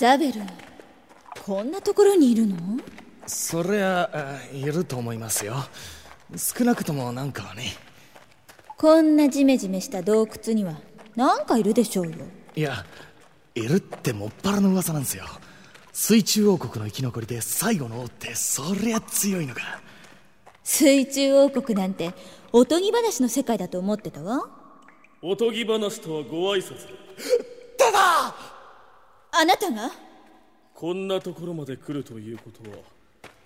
ザベルこんなところにいるの？そりゃいると思いますよ。少なくともなんかはね。こんなジメジメした洞窟にはなんかいるでしょうよ。いやいるってもっぱらの噂なんですよ。水中王国の生き残りで最後の王ってそりゃ強いのか。水中王国なんておとぎ話の世界だと思ってたわ。おとぎ話とはご挨拶だ。だあなたが？こんなところまで来るということは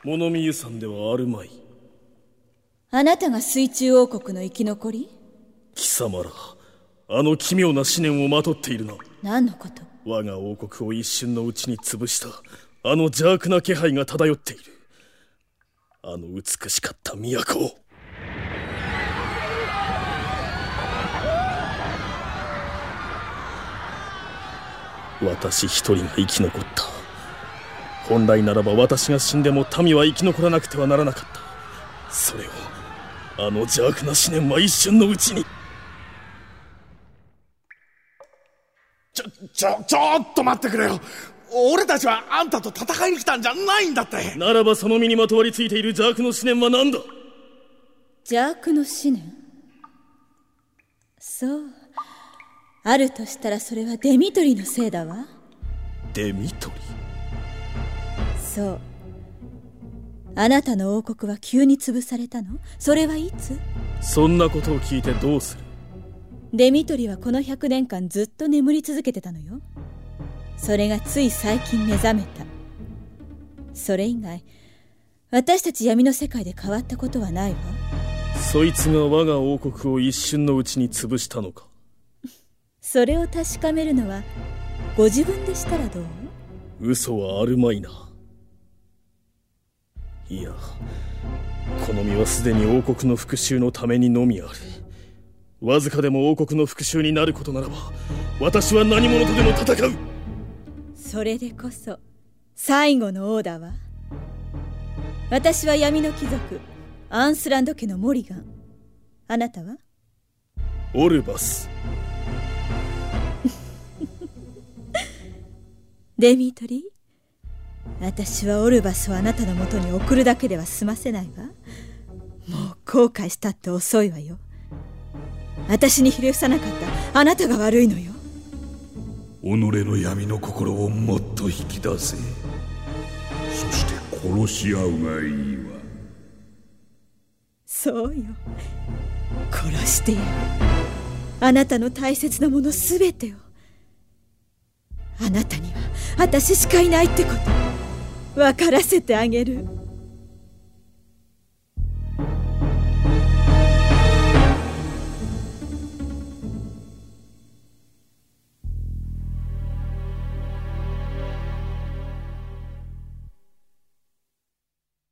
物見湯さんではあるまい。あなたが水中王国の生き残り？貴様らあの奇妙な思念をまとっているな。何のこと？我が王国を一瞬のうちに潰したあの邪悪な気配が漂っている。あの美しかった都を私一人が生き残った。本来ならば私が死んでも民は生き残らなくてはならなかった。それをあの邪悪な思念は一瞬のうちに。ちょちょちょっと待ってくれよ。俺たちはあんたと戦いに来たんじゃないんだって。ならばその身にまとわりついている邪悪の思念は何だ？邪悪の思念？そうあるとしたらそれはデミトリのせいだわ。デミトリ？そう。あなたの王国は急に潰されたの？それはいつ？そんなことを聞いてどうする？デミトリはこの100年間ずっと眠り続けてたのよ。それがつい最近目覚めた。それ以外私たち闇の世界で変わったことはないわ。そいつが我が王国を一瞬のうちに潰したのか？それを確かめるのはご自分でしたらどう？嘘はあるまいな。いやこの身はすでに王国の復讐のためにのみある。わずかでも王国の復讐になることならば私は何者とでも戦う。それでこそ最後の王だわ。私は闇の貴族アンスランド家のモリガン。あなたは？オルバスデミトリ私はオルバスをあなたのもとに送るだけでは済ませないわ。もう後悔したって遅いわよ。私にひれ伏さなかった。あなたが悪いのよ。己の闇の心をもっと引き出せ。そして殺し合うがいいわ。そうよ。殺してやる。あなたの大切なもの全てを。あなたには私しかいないってこと。分からせてあげる。